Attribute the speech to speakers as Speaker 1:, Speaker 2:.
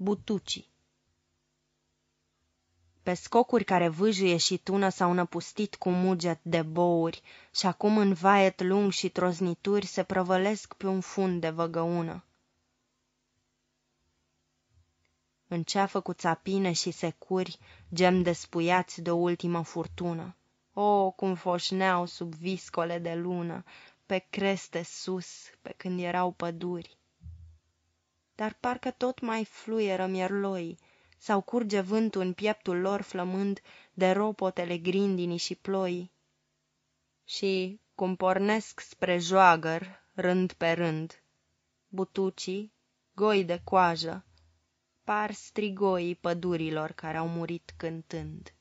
Speaker 1: Butucii Pe scocuri care vâjuie și tună s-au năpustit cu muget de bouri Și acum în vaet lung și troznituri se prăvălesc pe un fund de văgăună. În ceafă cu țapine și securi, gem despuiați de o ultimă furtună. O, cum foșneau sub viscole de lună, pe creste sus, pe când erau păduri! Dar parcă tot mai fluieră mierloi, sau curge vântul în pieptul lor flămând de ropotele grindinii și ploi. Și, cum pornesc spre joagăr, rând pe rând, butucii, goi de coajă, par strigoii pădurilor care au murit cântând.